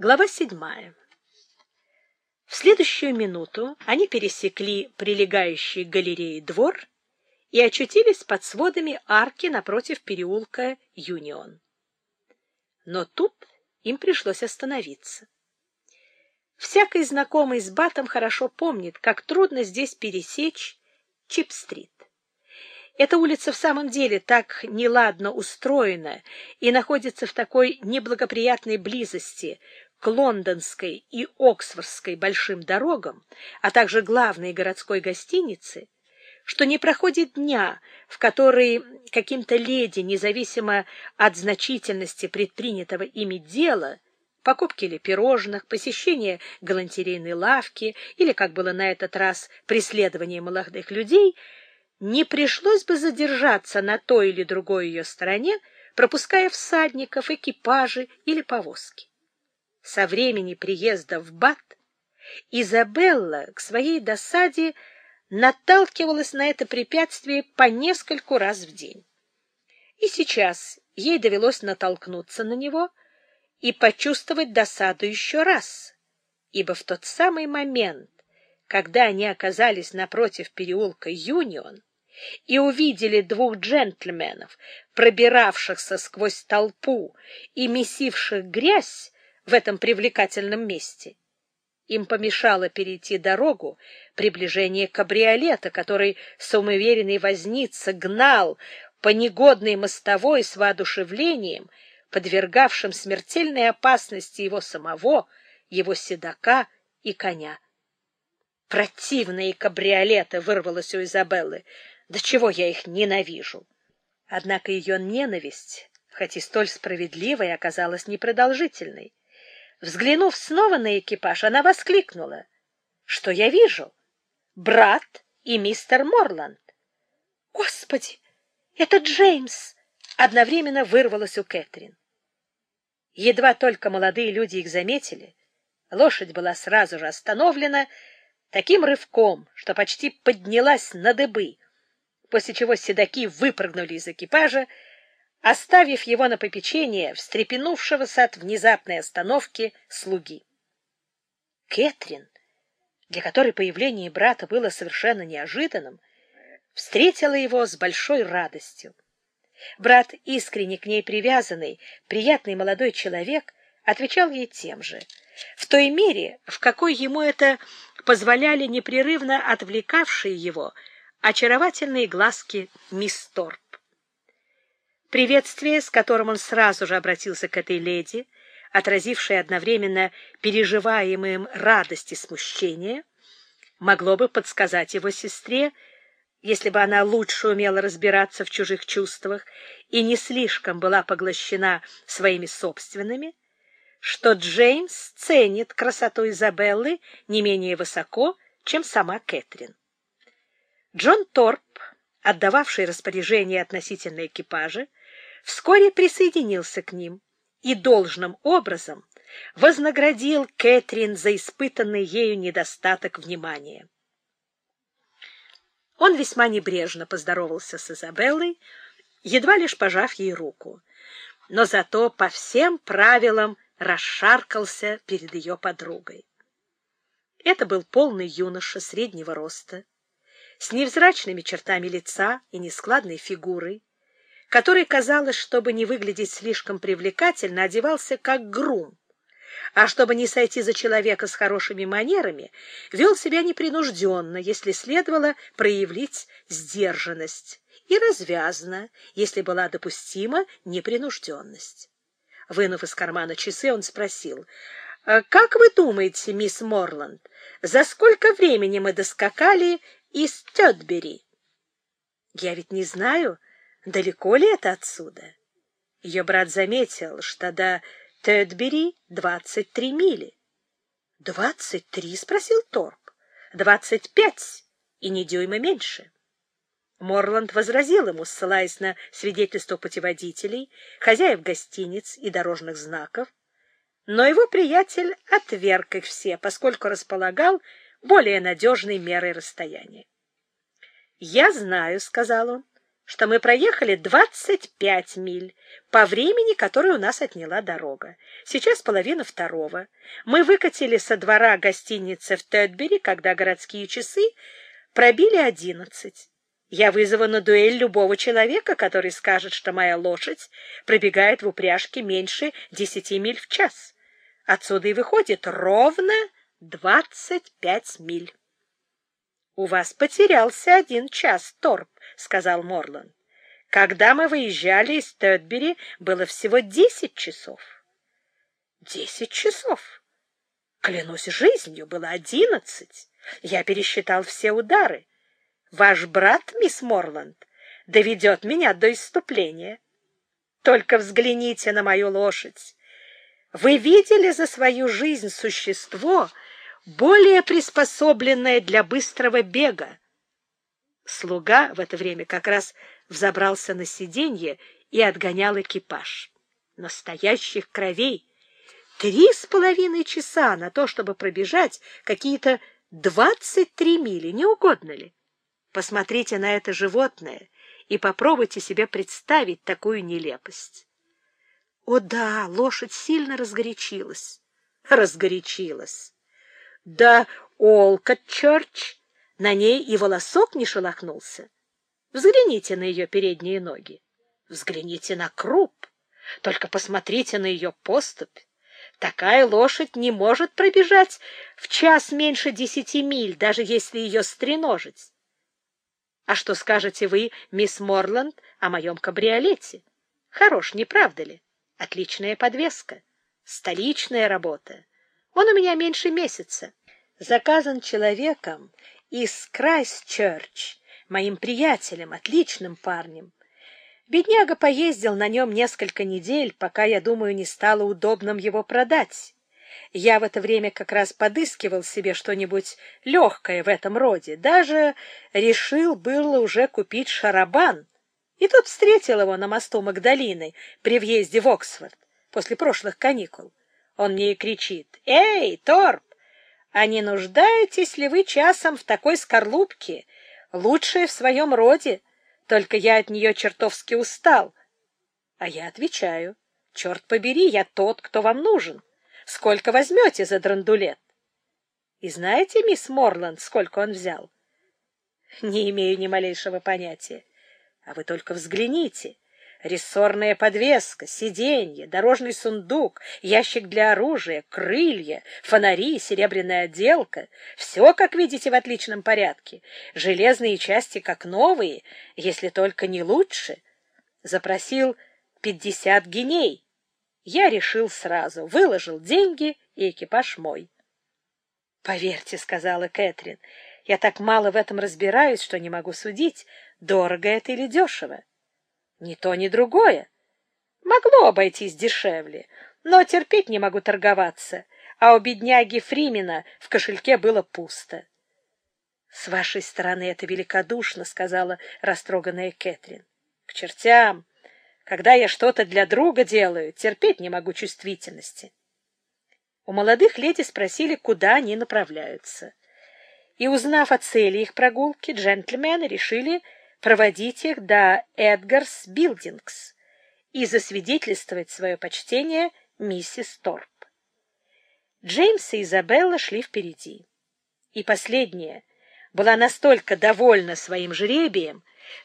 Глава седьмая. В следующую минуту они пересекли прилегающий к галерее двор и очутились под сводами арки напротив переулка Юнион. Но тут им пришлось остановиться. Всякий знакомый с Батом хорошо помнит, как трудно здесь пересечь Чип-стрит. Эта улица в самом деле так неладно устроена и находится в такой неблагоприятной близости к лондонской и оксфордской большим дорогам, а также главной городской гостинице, что не проходит дня, в который каким-то леди, независимо от значительности предпринятого ими дела, покупки или пирожных, посещение галантерейной лавки или, как было на этот раз, преследование молодых людей, не пришлось бы задержаться на той или другой ее стороне, пропуская всадников, экипажи или повозки со времени приезда в Бат, Изабелла к своей досаде наталкивалась на это препятствие по нескольку раз в день. И сейчас ей довелось натолкнуться на него и почувствовать досаду еще раз, ибо в тот самый момент, когда они оказались напротив переулка Юнион и увидели двух джентльменов, пробиравшихся сквозь толпу и месивших грязь, в этом привлекательном месте. Им помешало перейти дорогу приближение кабриолета, который самоуверенный возница гнал по негодной мостовой с воодушевлением, подвергавшим смертельной опасности его самого, его седока и коня. Противные кабриолеты вырвалось у Изабеллы. До чего я их ненавижу! Однако ее ненависть, хоть и столь справедливой, оказалась непродолжительной. Взглянув снова на экипаж, она воскликнула. «Что я вижу? Брат и мистер Морланд!» «Господи, это Джеймс!» Одновременно вырвалось у Кэтрин. Едва только молодые люди их заметили, лошадь была сразу же остановлена таким рывком, что почти поднялась на дыбы, после чего седаки выпрыгнули из экипажа оставив его на попечение встрепенувшегося от внезапной остановки слуги. Кэтрин, для которой появление брата было совершенно неожиданным, встретила его с большой радостью. Брат, искренне к ней привязанный, приятный молодой человек, отвечал ей тем же, в той мере, в какой ему это позволяли непрерывно отвлекавшие его очаровательные глазки мисс Торп. Приветствие, с которым он сразу же обратился к этой леди, отразившей одновременно переживаемым радость и смущение, могло бы подсказать его сестре, если бы она лучше умела разбираться в чужих чувствах и не слишком была поглощена своими собственными, что Джеймс ценит красоту Изабеллы не менее высоко, чем сама Кэтрин. Джон Торп, отдававший распоряжение относительно экипажа, вскоре присоединился к ним и должным образом вознаградил Кэтрин за испытанный ею недостаток внимания. Он весьма небрежно поздоровался с Изабеллой, едва лишь пожав ей руку, но зато по всем правилам расшаркался перед ее подругой. Это был полный юноша среднего роста, с невзрачными чертами лица и нескладной фигурой, который, казалось, чтобы не выглядеть слишком привлекательно, одевался как грум, а чтобы не сойти за человека с хорошими манерами, вел себя непринужденно, если следовало проявить сдержанность, и развязно, если была допустима непринужденность. Вынув из кармана часы, он спросил, «А «Как вы думаете, мисс Морланд, за сколько времени мы доскакали из Тетбери?» «Я ведь не знаю», Далеко ли это отсюда? Ее брат заметил, что до Тедбери двадцать три мили. — Двадцать три? — спросил Торп. — Двадцать пять, и не дюйма меньше. Морланд возразил ему, ссылаясь на свидетельство путеводителей, хозяев гостиниц и дорожных знаков, но его приятель отверг их все, поскольку располагал более надежной мерой расстояния. — Я знаю, — сказал он, что мы проехали 25 миль по времени, которое у нас отняла дорога. Сейчас половина второго. Мы выкатили со двора гостиницы в Тедбери, когда городские часы пробили одиннадцать. Я вызову на дуэль любого человека, который скажет, что моя лошадь пробегает в упряжке меньше десяти миль в час. Отсюда и выходит ровно двадцать пять миль. — У вас потерялся один час, Торп, — сказал Морланд. — Когда мы выезжали из Тетбери, было всего десять часов. — Десять часов? Клянусь жизнью, было одиннадцать. Я пересчитал все удары. Ваш брат, мисс Морланд, доведет меня до иступления. Только взгляните на мою лошадь. Вы видели за свою жизнь существо, более приспособленное для быстрого бега? Слуга в это время как раз взобрался на сиденье и отгонял экипаж. Настоящих кровей! Три с половиной часа на то, чтобы пробежать какие-то двадцать три мили, не угодно ли? Посмотрите на это животное и попробуйте себе представить такую нелепость. О да, лошадь сильно разгорячилась. Разгорячилась. Да Олкот Чёрч, на ней и волосок не шелохнулся. Взгляните на ее передние ноги. Взгляните на круп. Только посмотрите на ее поступь. Такая лошадь не может пробежать в час меньше десяти миль, даже если ее стреножить. А что скажете вы, мисс Морланд, о моем кабриолете? Хорош, не правда ли? Отличная подвеска. Столичная работа. Он у меня меньше месяца. Заказан человеком из Крайстчерч, моим приятелем, отличным парнем. Бедняга поездил на нем несколько недель, пока, я думаю, не стало удобным его продать. Я в это время как раз подыскивал себе что-нибудь легкое в этом роде. Даже решил было уже купить шарабан. И тут встретил его на мосту Магдалины при въезде в Оксфорд после прошлых каникул. Он мне и кричит. «Эй, Торп, а не нуждаетесь ли вы часом в такой скорлупке, лучшей в своем роде? Только я от нее чертовски устал». А я отвечаю. «Черт побери, я тот, кто вам нужен». Сколько возьмете за драндулет? И знаете, мисс Морланд, сколько он взял? Не имею ни малейшего понятия. А вы только взгляните. Рессорная подвеска, сиденье, дорожный сундук, ящик для оружия, крылья, фонари, серебряная отделка — все, как видите, в отличном порядке. Железные части как новые, если только не лучше. Запросил пятьдесят геней. Я решил сразу, выложил деньги, и экипаж мой. — Поверьте, — сказала Кэтрин, — я так мало в этом разбираюсь, что не могу судить, дорого это или дешево. Ни то, ни другое. Могло обойтись дешевле, но терпеть не могу торговаться, а у бедняги Фримена в кошельке было пусто. — С вашей стороны это великодушно, — сказала растроганная Кэтрин. — К чертям! Когда я что-то для друга делаю, терпеть не могу чувствительности. У молодых леди спросили, куда они направляются. И, узнав о цели их прогулки, джентльмены решили проводить их до Эдгарс Билдингс и засвидетельствовать свое почтение миссис Торп. Джеймс и Изабелла шли впереди. И последняя была настолько довольна своим жребием,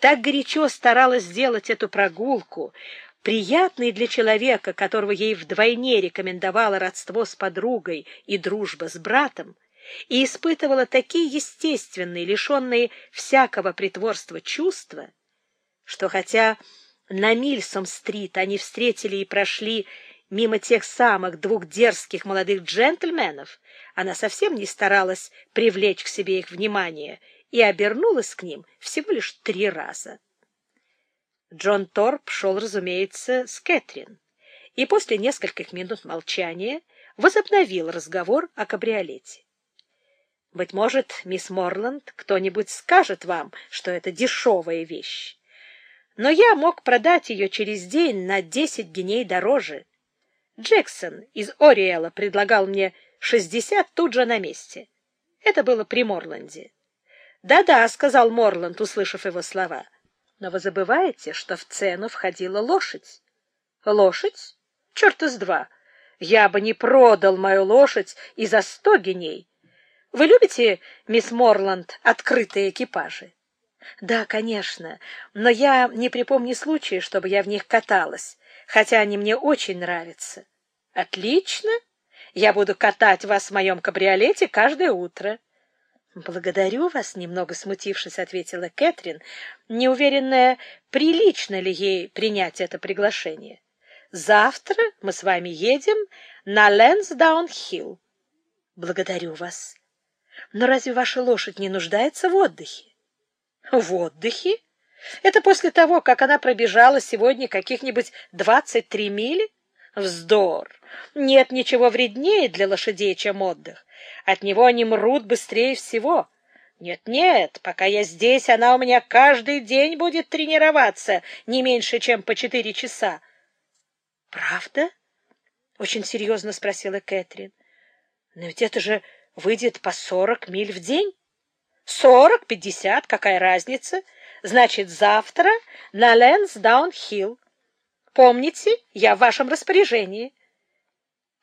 так горячо старалась сделать эту прогулку, приятной для человека, которого ей вдвойне рекомендовало родство с подругой и дружба с братом, и испытывала такие естественные, лишенные всякого притворства чувства, что хотя на Мильсом-стрит они встретили и прошли мимо тех самых двух дерзких молодых джентльменов, она совсем не старалась привлечь к себе их внимание — и обернулась к ним всего лишь три раза. Джон Торп шел, разумеется, с Кэтрин, и после нескольких минут молчания возобновил разговор о кабриолете. Быть может, мисс Морланд, кто-нибудь скажет вам, что это дешевая вещь. Но я мог продать ее через день на десять геней дороже. Джексон из Ориэла предлагал мне шестьдесят тут же на месте. Это было при Морланде. «Да-да», — сказал Морланд, услышав его слова. Но вы забываете, что в цену входила лошадь. Лошадь? Черт из два! Я бы не продал мою лошадь и за сто геней. Вы любите, мисс Морланд, открытые экипажи? Да, конечно, но я не припомню случая, чтобы я в них каталась, хотя они мне очень нравятся. Отлично. Я буду катать вас в моем кабриолете каждое утро. Благодарю вас, немного смутившись, ответила Кэтрин, неуверенная, прилично ли ей принять это приглашение. Завтра мы с вами едем на Лэнсдаун-Хилл. Благодарю вас. Но разве ваша лошадь не нуждается в отдыхе? В отдыхе? Это после того, как она пробежала сегодня каких-нибудь двадцать три мили? Вздор! Нет ничего вреднее для лошадей, чем отдых. От него они мрут быстрее всего. Нет-нет, пока я здесь, она у меня каждый день будет тренироваться не меньше, чем по четыре часа. — Правда? — очень серьезно спросила Кэтрин. — Но ведь это же выйдет по сорок миль в день. Сорок, пятьдесят, какая разница? Значит, завтра на Лэнсдаун-Хилл. Помните, я в вашем распоряжении.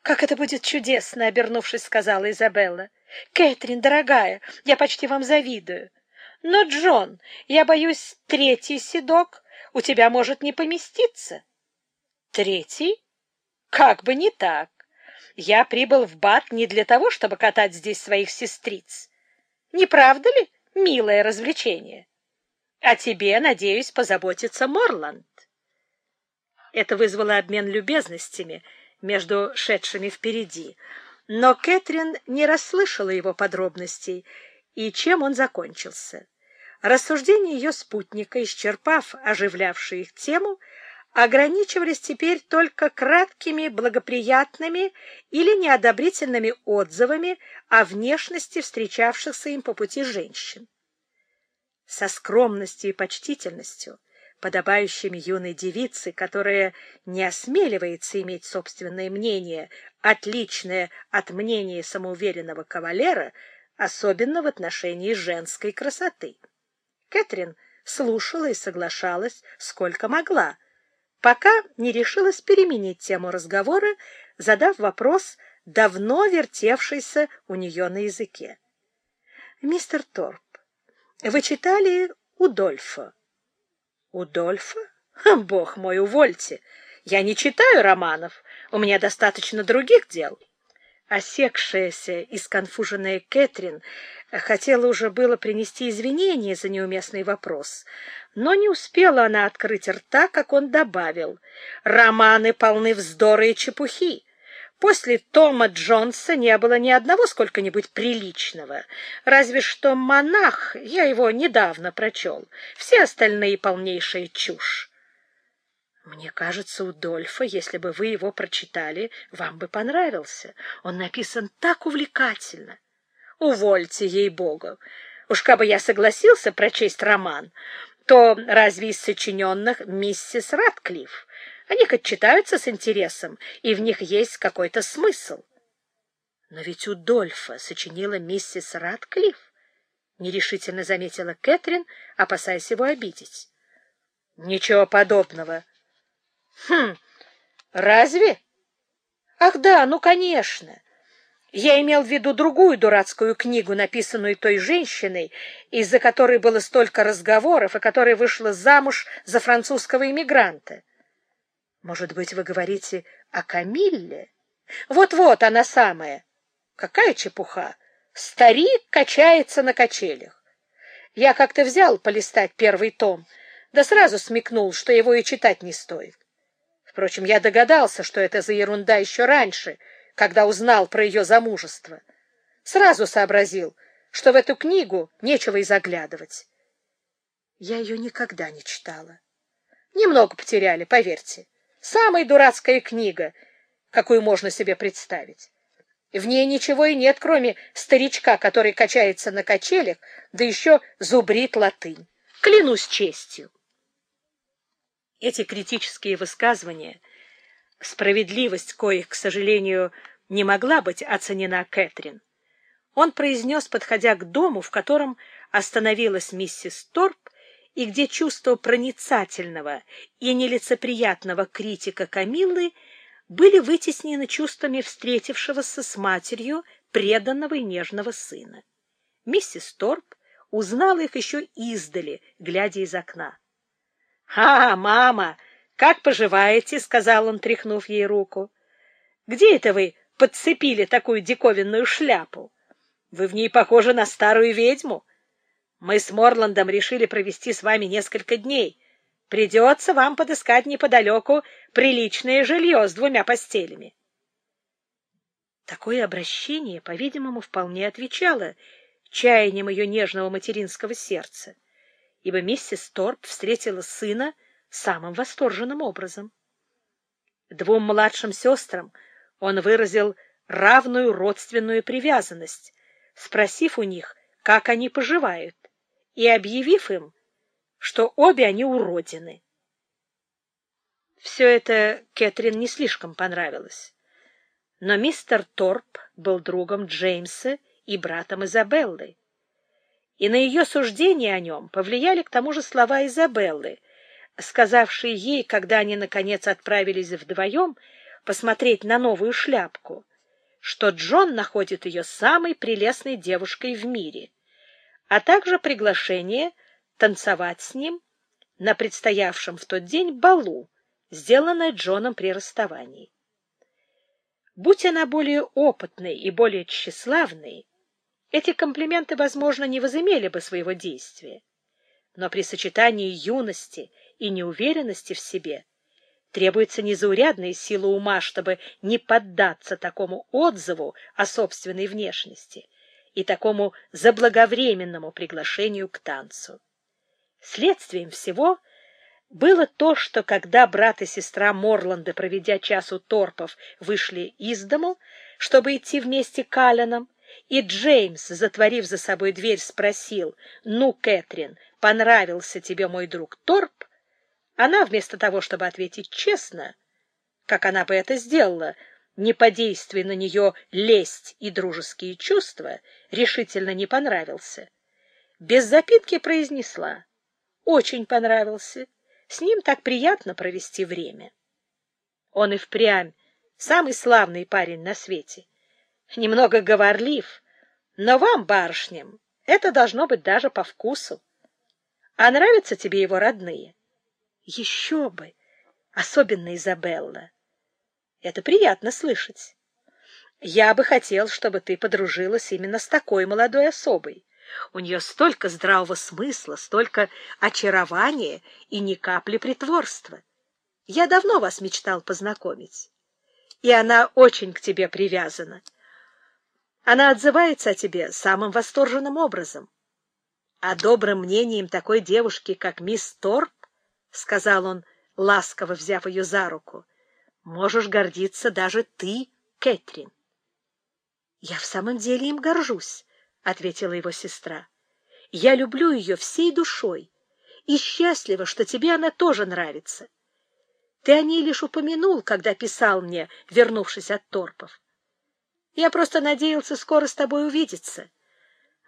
Как это будет чудесно, обернувшись, сказала Изабелла. Кэтрин, дорогая, я почти вам завидую. Но, Джон, я боюсь, третий седок у тебя может не поместиться. Третий? Как бы не так. Я прибыл в Бат не для того, чтобы катать здесь своих сестриц. Не правда ли, милое развлечение? А тебе, надеюсь, позаботится Морланд. Это вызвало обмен любезностями между шедшими впереди, но Кэтрин не расслышала его подробностей и чем он закончился. Рассуждения ее спутника, исчерпав оживлявшую их тему, ограничивались теперь только краткими благоприятными или неодобрительными отзывами о внешности встречавшихся им по пути женщин. Со скромностью и почтительностью, подобающими юной девице, которая не осмеливается иметь собственное мнение, отличное от мнения самоуверенного кавалера, особенно в отношении женской красоты. Кэтрин слушала и соглашалась, сколько могла, пока не решилась переменить тему разговора, задав вопрос, давно вертевшийся у нее на языке. «Мистер Торп, вы читали Удольфа?» «Удольфа? Бог мой, увольте! Я не читаю романов, у меня достаточно других дел». Осекшаяся и сконфуженная Кэтрин хотела уже было принести извинения за неуместный вопрос, но не успела она открыть рта, как он добавил. «Романы полны вздора и чепухи. После Тома Джонса не было ни одного сколько-нибудь приличного. Разве что «Монах», я его недавно прочел. Все остальные полнейшая чушь. Мне кажется, у Дольфа, если бы вы его прочитали, вам бы понравился. Он написан так увлекательно. Увольте, ей-богу. Уж бы я согласился прочесть роман, то разве из сочиненных миссис Ратклифф? Они хоть читаются с интересом, и в них есть какой-то смысл. Но ведь у Дольфа сочинила миссис Ратклифф, нерешительно заметила Кэтрин, опасаясь его обидеть. Ничего подобного. Хм, разве? Ах да, ну, конечно. Я имел в виду другую дурацкую книгу, написанную той женщиной, из-за которой было столько разговоров, и которая вышла замуж за французского иммигранта. Может быть, вы говорите о Камилле? Вот-вот она самая. Какая чепуха! Старик качается на качелях. Я как-то взял полистать первый том, да сразу смекнул, что его и читать не стоит. Впрочем, я догадался, что это за ерунда еще раньше, когда узнал про ее замужество. Сразу сообразил, что в эту книгу нечего и заглядывать. Я ее никогда не читала. Немного потеряли, поверьте. Самая дурацкая книга, какую можно себе представить. В ней ничего и нет, кроме старичка, который качается на качелях, да еще зубрит латынь. Клянусь честью. Эти критические высказывания, справедливость коих, к сожалению, не могла быть оценена Кэтрин, он произнес, подходя к дому, в котором остановилась миссис Торп, и где чувство проницательного и нелицеприятного критика Камиллы были вытеснены чувствами встретившегося с матерью преданного и нежного сына. Миссис Торп узнала их еще издали, глядя из окна. — А, мама, как поживаете? — сказал он, тряхнув ей руку. — Где это вы подцепили такую диковинную шляпу? Вы в ней похожи на старую ведьму. Мы с Морландом решили провести с вами несколько дней. Придется вам подыскать неподалеку приличное жилье с двумя постелями. Такое обращение, по-видимому, вполне отвечало чаяниям ее нежного материнского сердца, ибо миссис Торп встретила сына самым восторженным образом. Двум младшим сестрам он выразил равную родственную привязанность, спросив у них, как они поживают, и объявив им, что обе они уродины. Все это Кэтрин не слишком понравилось. Но мистер Торп был другом Джеймса и братом Изабеллы. И на ее суждение о нем повлияли к тому же слова Изабеллы, сказавшие ей, когда они, наконец, отправились вдвоем посмотреть на новую шляпку, что Джон находит ее самой прелестной девушкой в мире, а также приглашение танцевать с ним на предстоявшем в тот день балу, сделанное Джоном при расставании. Будь она более опытной и более тщеславной, эти комплименты, возможно, не возымели бы своего действия. Но при сочетании юности и неуверенности в себе требуется незаурядная сила ума, чтобы не поддаться такому отзыву о собственной внешности и такому заблаговременному приглашению к танцу. Следствием всего было то, что когда брат и сестра Морланда, проведя час у торпов, вышли из дому, чтобы идти вместе к Алленам, и Джеймс, затворив за собой дверь, спросил, «Ну, Кэтрин, понравился тебе мой друг Торп?» Она, вместо того, чтобы ответить честно, как она бы это сделала, не подействуя на нее лесть и дружеские чувства, решительно не понравился, без запинки произнесла, «Очень понравился, с ним так приятно провести время». Он и впрямь самый славный парень на свете немного говорлив, но вам, барышням, это должно быть даже по вкусу. А нравятся тебе его родные? Еще бы, особенно Изабелла. Это приятно слышать. Я бы хотел, чтобы ты подружилась именно с такой молодой особой. У нее столько здравого смысла, столько очарования и ни капли притворства. Я давно вас мечтал познакомить. И она очень к тебе привязана. Она отзывается о тебе самым восторженным образом. А добрым мнением такой девушки, как мисс Торп, — сказал он, ласково взяв ее за руку, — можешь гордиться даже ты, Кэтрин. — Я в самом деле им горжусь, — ответила его сестра. — Я люблю ее всей душой и счастлива, что тебе она тоже нравится. Ты о ней лишь упомянул, когда писал мне, вернувшись от торпов. Я просто надеялся скоро с тобой увидеться.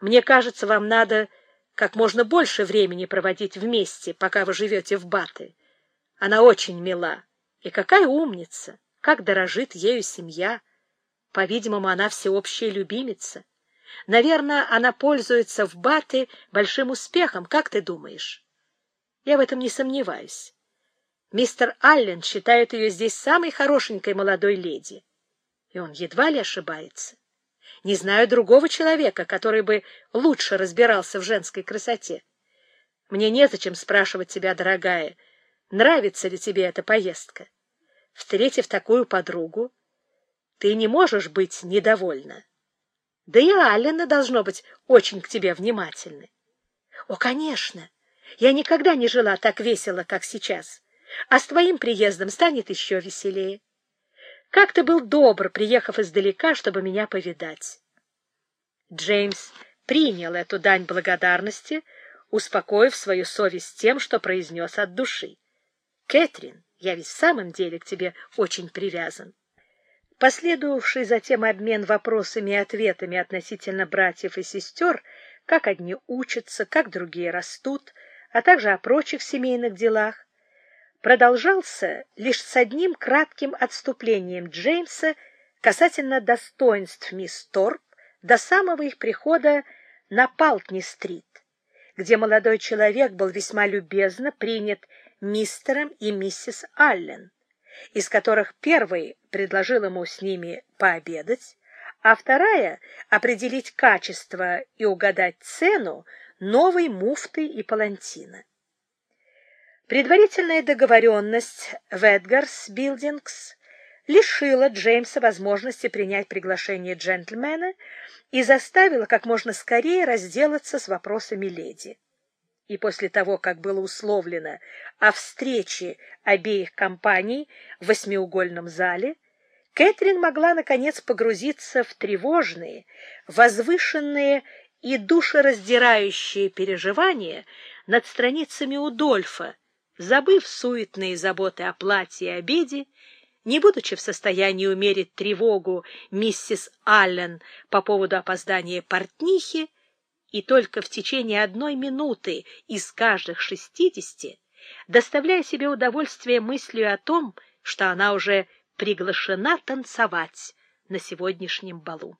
Мне кажется, вам надо как можно больше времени проводить вместе, пока вы живете в Баты. Она очень мила. И какая умница! Как дорожит ею семья! По-видимому, она всеобщая любимица. Наверное, она пользуется в Баты большим успехом, как ты думаешь? Я в этом не сомневаюсь. Мистер Аллен считает ее здесь самой хорошенькой молодой леди и он едва ли ошибается. Не знаю другого человека, который бы лучше разбирался в женской красоте. Мне незачем спрашивать тебя, дорогая, нравится ли тебе эта поездка. Встретив такую подругу, ты не можешь быть недовольна. Да и Аллена должно быть очень к тебе внимательны. О, конечно, я никогда не жила так весело, как сейчас, а с твоим приездом станет еще веселее. Как ты был добр, приехав издалека, чтобы меня повидать. Джеймс принял эту дань благодарности, успокоив свою совесть тем, что произнес от души. «Кэтрин, я ведь в самом деле к тебе очень привязан». Последовавший затем обмен вопросами и ответами относительно братьев и сестер, как одни учатся, как другие растут, а также о прочих семейных делах, продолжался лишь с одним кратким отступлением Джеймса касательно достоинств мисс Торп до самого их прихода на Палтни-стрит, где молодой человек был весьма любезно принят мистером и миссис Аллен, из которых первый предложил ему с ними пообедать, а вторая — определить качество и угадать цену новой муфты и палантина. Предварительная договоренность в Эдгарс Билдингс лишила Джеймса возможности принять приглашение джентльмена и заставила как можно скорее разделаться с вопросами леди. И после того, как было условлено о встрече обеих компаний в восьмиугольном зале, Кэтрин могла, наконец, погрузиться в тревожные, возвышенные и душераздирающие переживания над страницами Удольфа, забыв суетные заботы о платье и обеде, не будучи в состоянии умерить тревогу миссис Аллен по поводу опоздания портнихи, и только в течение одной минуты из каждых шестидесяти, доставляя себе удовольствие мыслью о том, что она уже приглашена танцевать на сегодняшнем балу.